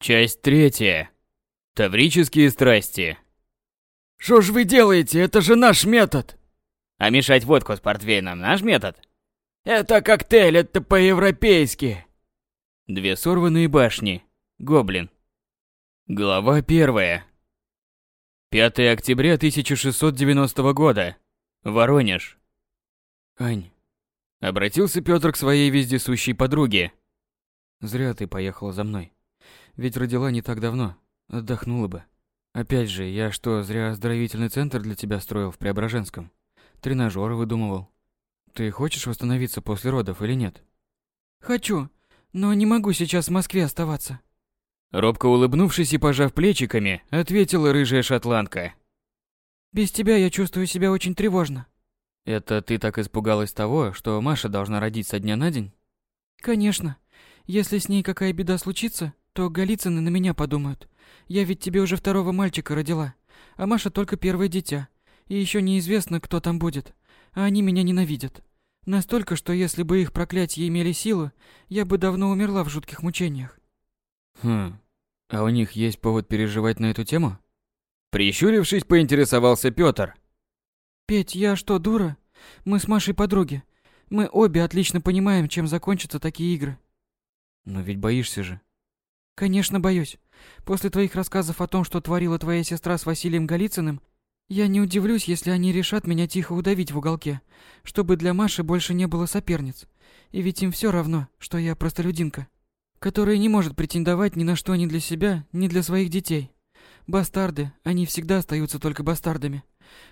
Часть третья. Таврические страсти. Что ж вы делаете? Это же наш метод. А мешать водку с портвейном наш метод? Это коктейль, это по-европейски. Две сорванные башни. Гоблин. Глава первая. 5 октября 1690 года. Воронеж. Ань, обратился Пётр к своей вездесущей подруге. Зря ты поехала за мной. Ведь родила не так давно. Отдохнула бы. Опять же, я что, зря оздоровительный центр для тебя строил в Преображенском? Тренажёры выдумывал. Ты хочешь восстановиться после родов или нет? Хочу, но не могу сейчас в Москве оставаться. Робко улыбнувшись и пожав плечиками, ответила рыжая шотландка. Без тебя я чувствую себя очень тревожно. Это ты так испугалась того, что Маша должна родить со дня на день? Конечно. Если с ней какая беда случится, то Голицыны на меня подумают. Я ведь тебе уже второго мальчика родила, а Маша только первое дитя. И еще неизвестно, кто там будет. А они меня ненавидят. Настолько, что если бы их проклятия имели силу, я бы давно умерла в жутких мучениях. Хм. А у них есть повод переживать на эту тему? Прищурившись, поинтересовался Пётр. Петь, я что, дура? Мы с Машей подруги. Мы обе отлично понимаем, чем закончатся такие игры. Но ведь боишься же. Конечно, боюсь. После твоих рассказов о том, что творила твоя сестра с Василием Голицыным, я не удивлюсь, если они решат меня тихо удавить в уголке, чтобы для Маши больше не было соперниц. И ведь им все равно, что я простолюдинка, которая не может претендовать ни на что ни для себя, ни для своих детей. Бастарды, они всегда остаются только бастардами.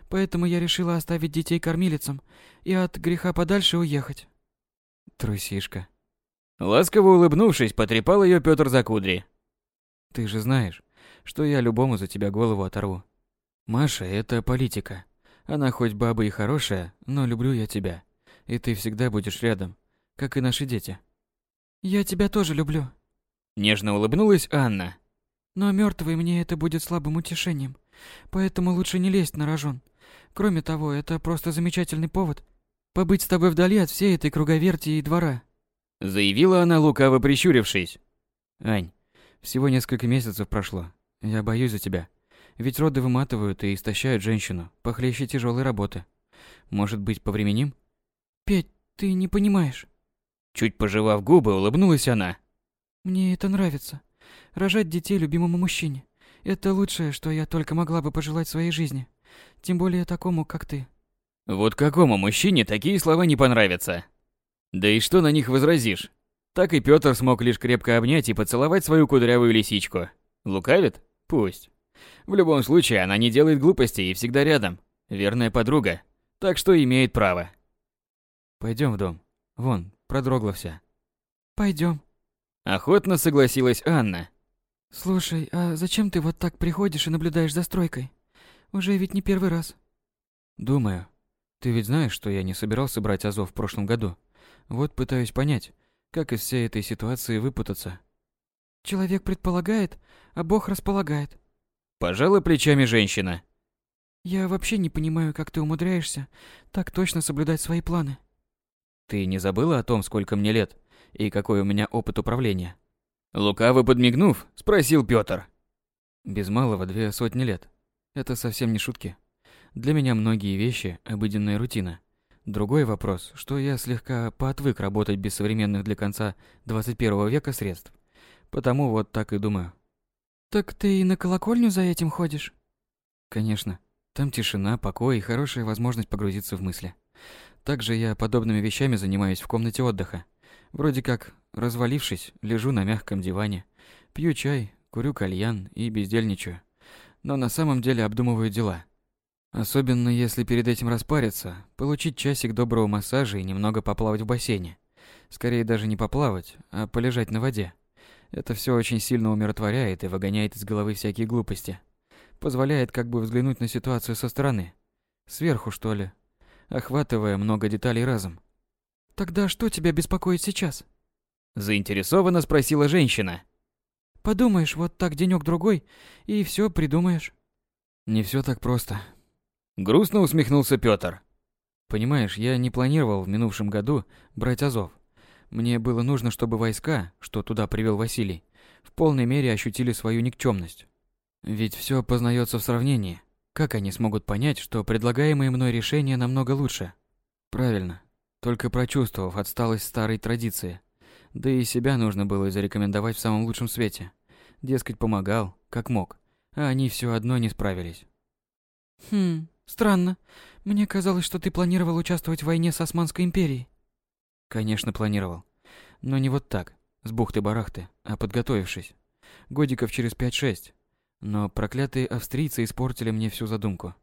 Поэтому я решила оставить детей кормилицам и от греха подальше уехать. Трусишка. Ласково улыбнувшись, потрепал ее Петр за кудри. Ты же знаешь, что я любому за тебя голову оторву. Маша – это политика. Она хоть баба и хорошая, но люблю я тебя. И ты всегда будешь рядом, как и наши дети. Я тебя тоже люблю. Нежно улыбнулась Анна. Но мертвый мне это будет слабым утешением. Поэтому лучше не лезть на рожон. Кроме того, это просто замечательный повод побыть с тобой вдали от всей этой круговерти и двора. Заявила она, лукаво прищурившись. Ань, всего несколько месяцев прошло. Я боюсь за тебя. Ведь роды выматывают и истощают женщину, похлеще тяжелой работы. Может быть, повременим? Петь, ты не понимаешь. Чуть пожевав губы, улыбнулась она. Мне это нравится. Рожать детей любимому мужчине. Это лучшее, что я только могла бы пожелать своей жизни. Тем более такому, как ты. Вот какому мужчине такие слова не понравятся? Да и что на них возразишь? Так и Пётр смог лишь крепко обнять и поцеловать свою кудрявую лисичку. Лукавит? Пусть. В любом случае, она не делает глупостей и всегда рядом. Верная подруга. Так что имеет право. Пойдем в дом. Вон, продрогла вся. Пойдем. Охотно согласилась Анна. Слушай, а зачем ты вот так приходишь и наблюдаешь за стройкой? Уже ведь не первый раз. Думаю. Ты ведь знаешь, что я не собирался брать Азов в прошлом году. Вот пытаюсь понять, как из всей этой ситуации выпутаться. Человек предполагает, а Бог располагает. Пожала плечами женщина. Я вообще не понимаю, как ты умудряешься так точно соблюдать свои планы. Ты не забыла о том, сколько мне лет и какой у меня опыт управления? Лукаво подмигнув, спросил Пётр. Без малого две сотни лет. Это совсем не шутки. Для меня многие вещи – обыденная рутина. Другой вопрос, что я слегка поотвык работать без современных для конца 21 века средств. Потому вот так и думаю. Так ты и на колокольню за этим ходишь? Конечно. Там тишина, покой и хорошая возможность погрузиться в мысли. Также я подобными вещами занимаюсь в комнате отдыха. Вроде как, развалившись, лежу на мягком диване, пью чай, курю кальян и бездельничаю. Но на самом деле обдумываю дела. Особенно если перед этим распариться, получить часик доброго массажа и немного поплавать в бассейне. Скорее даже не поплавать, а полежать на воде. Это все очень сильно умиротворяет и выгоняет из головы всякие глупости. Позволяет как бы взглянуть на ситуацию со стороны. Сверху, что ли. Охватывая много деталей разом. Тогда что тебя беспокоит сейчас? Заинтересованно спросила женщина. Подумаешь, вот так денек другой и все придумаешь. Не все так просто. Грустно усмехнулся Пётр. Понимаешь, я не планировал в минувшем году брать Азов. Мне было нужно, чтобы войска, что туда привел Василий, в полной мере ощутили свою никчемность. Ведь все познается в сравнении. Как они смогут понять, что предлагаемое мной решение намного лучше? Правильно, только прочувствовав отсталость старой традиции. Да и себя нужно было зарекомендовать в самом лучшем свете. Дескать, помогал, как мог, а они все одно не справились. Хм, странно. Мне казалось, что ты планировал участвовать в войне с Османской империей. Конечно, планировал. Но не вот так, с бухты-барахты, а подготовившись. Годиков через пять-шесть. Но проклятые австрийцы испортили мне всю задумку.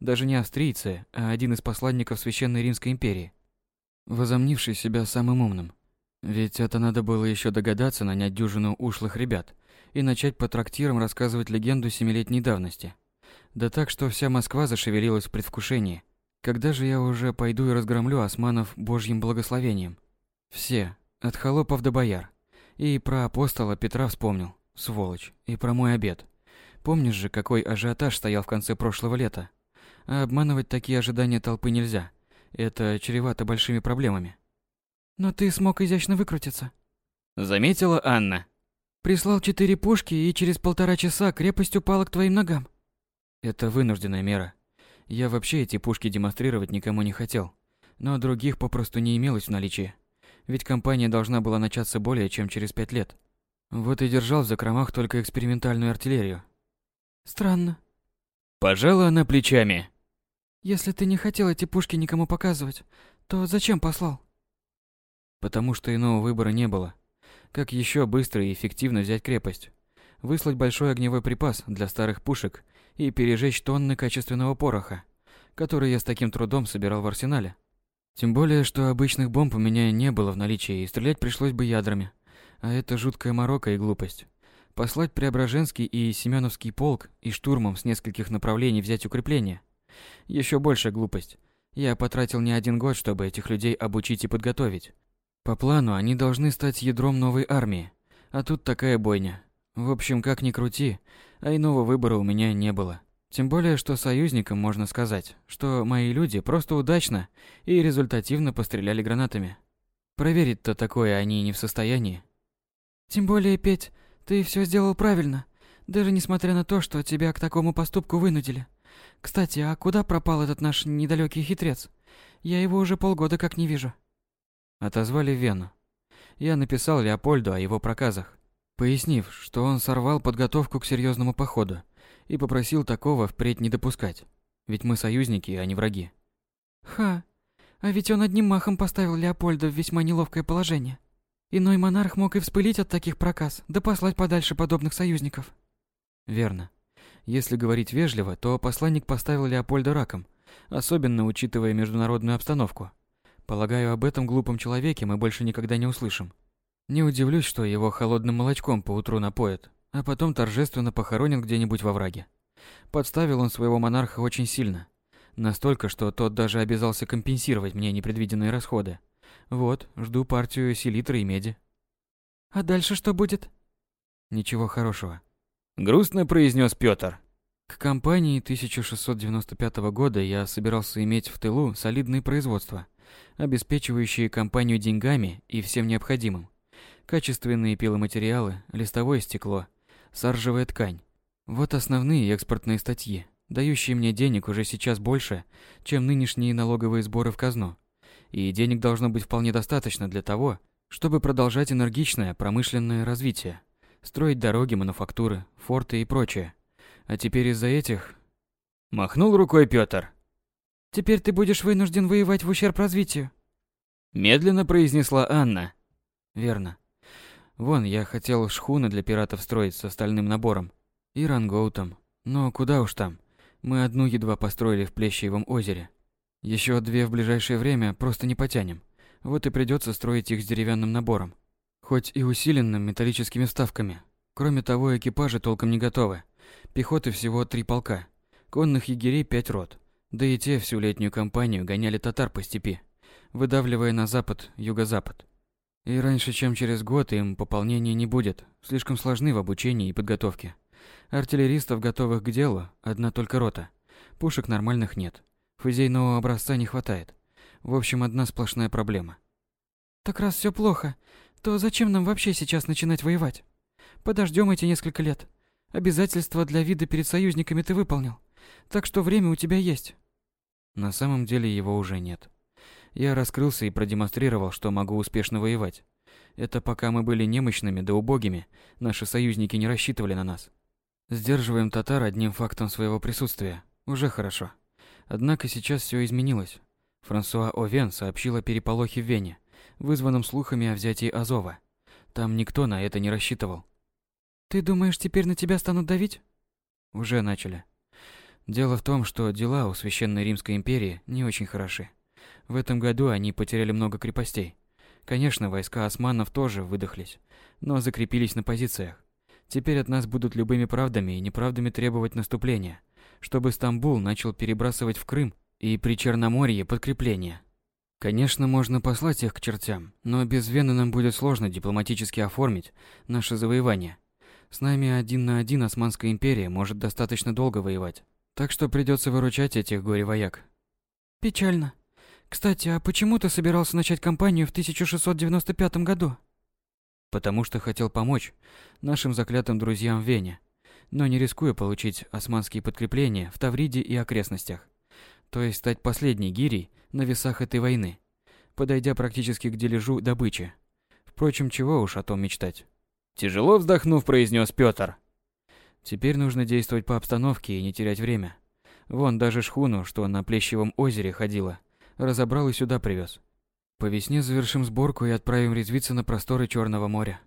Даже не австрийцы, а один из посланников Священной Римской империи. Возомнивший себя самым умным. Ведь это надо было еще догадаться нанять дюжину ушлых ребят и начать по трактирам рассказывать легенду семилетней давности. Да так, что вся Москва зашевелилась в предвкушении. Когда же я уже пойду и разгромлю османов божьим благословением? Все, от холопов до бояр. И про апостола Петра вспомнил, сволочь, и про мой обед. Помнишь же, какой ажиотаж стоял в конце прошлого лета? А обманывать такие ожидания толпы нельзя. Это чревато большими проблемами. Но ты смог изящно выкрутиться. Заметила Анна. Прислал четыре пушки, и через полтора часа крепость упала к твоим ногам. Это вынужденная мера. Я вообще эти пушки демонстрировать никому не хотел. Но других попросту не имелось в наличии. Ведь кампания должна была начаться более чем через пять лет. Вот и держал в закромах только экспериментальную артиллерию. Странно. Пожала она плечами. Если ты не хотел эти пушки никому показывать, то зачем послал? Потому что иного выбора не было. Как еще быстро и эффективно взять крепость? Выслать большой огневой припас для старых пушек и пережечь тонны качественного пороха, который я с таким трудом собирал в арсенале. Тем более, что обычных бомб у меня не было в наличии, и стрелять пришлось бы ядрами. А это жуткая морока и глупость. Послать Преображенский и Семеновский полк и штурмом с нескольких направлений взять укрепление. Еще большая глупость. Я потратил не один год, чтобы этих людей обучить и подготовить. По плану они должны стать ядром новой армии. А тут такая бойня. В общем, как ни крути, а иного выбора у меня не было. Тем более, что союзникам можно сказать, что мои люди просто удачно и результативно постреляли гранатами. Проверить-то такое они не в состоянии. Тем более, Петь, ты все сделал правильно, даже несмотря на то, что тебя к такому поступку вынудили. Кстати, а куда пропал этот наш недалекий хитрец? Я его уже полгода как не вижу. Отозвали Вену. Я написал Леопольду о его проказах, пояснив, что он сорвал подготовку к серьезному походу и попросил такого впредь не допускать. Ведь мы союзники, а не враги. Ха, а ведь он одним махом поставил Леопольда в весьма неловкое положение. Иной монарх мог и вспылить от таких проказ, да послать подальше подобных союзников. Верно. Если говорить вежливо, то посланник поставил Леопольда раком, особенно учитывая международную обстановку. Полагаю, об этом глупом человеке мы больше никогда не услышим. Не удивлюсь, что его холодным молочком поутру напоят, а потом торжественно похоронят где-нибудь во враге. Подставил он своего монарха очень сильно. Настолько, что тот даже обязался компенсировать мне непредвиденные расходы. Вот, жду партию селитры и меди. А дальше что будет? Ничего хорошего. Грустно произнес Пётр. К кампании 1695 года я собирался иметь в тылу солидные производства, обеспечивающие компанию деньгами и всем необходимым. Качественные пиломатериалы, листовое стекло, саржевая ткань. Вот основные экспортные статьи, дающие мне денег уже сейчас больше, чем нынешние налоговые сборы в казну. И денег должно быть вполне достаточно для того, чтобы продолжать энергичное промышленное развитие, строить дороги, мануфактуры, форты и прочее. А теперь из-за этих... Махнул рукой Пётр. Теперь ты будешь вынужден воевать в ущерб развитию. Медленно произнесла Анна. Верно. Вон, я хотел шхуны для пиратов строить с остальным набором. И рангоутом. Но куда уж там. Мы одну едва построили в Плещеевом озере. Еще две в ближайшее время просто не потянем. Вот и придется строить их с деревянным набором. Хоть и усиленным металлическими вставками. Кроме того, экипажи толком не готовы. Пехоты всего три полка. Конных егерей пять рот. Да и те всю летнюю кампанию гоняли татар по степи, выдавливая на запад, юго-запад. И раньше, чем через год, им пополнения не будет, слишком сложны в обучении и подготовке. Артиллеристов, готовых к делу, одна только рота. Пушек нормальных нет. Фузей нового образца не хватает. В общем, одна сплошная проблема. Так раз все плохо, то зачем нам вообще сейчас начинать воевать? Подождем эти несколько лет. Обязательства для вида перед союзниками ты выполнил. Так что время у тебя есть. На самом деле его уже нет. Я раскрылся и продемонстрировал, что могу успешно воевать. Это пока мы были немощными да убогими, наши союзники не рассчитывали на нас. Сдерживаем татар одним фактом своего присутствия. Уже хорошо. Однако сейчас все изменилось. Франсуа Овен сообщил о переполохе в Вене, вызванном слухами о взятии Азова. Там никто на это не рассчитывал. Ты думаешь, теперь на тебя станут давить? Уже начали. Дело в том, что дела у Священной Римской империи не очень хороши. В этом году они потеряли много крепостей. Конечно, войска османов тоже выдохлись, но закрепились на позициях. Теперь от нас будут любыми правдами и неправдами требовать наступления, чтобы Стамбул начал перебрасывать в Крым и при Черноморье подкрепления. Конечно, можно послать их к чертям, но без Вены нам будет сложно дипломатически оформить наше завоевание. С нами один на один Османская империя может достаточно долго воевать. Так что придется выручать этих горе-вояк. Печально. Кстати, а почему ты собирался начать кампанию в 1695 году? Потому что хотел помочь нашим заклятым друзьям в Вене, но не рискуя получить османские подкрепления в Тавриде и окрестностях. То есть стать последней гирей на весах этой войны, подойдя практически к дележу добычи. Впрочем, чего уж о том мечтать. Тяжело вздохнув, произнес Пётр. Теперь нужно действовать по обстановке и не терять время. Вон даже шхуну, что на Плещевом озере ходила, разобрал и сюда привез. По весне завершим сборку и отправим резвиться на просторы Черного моря.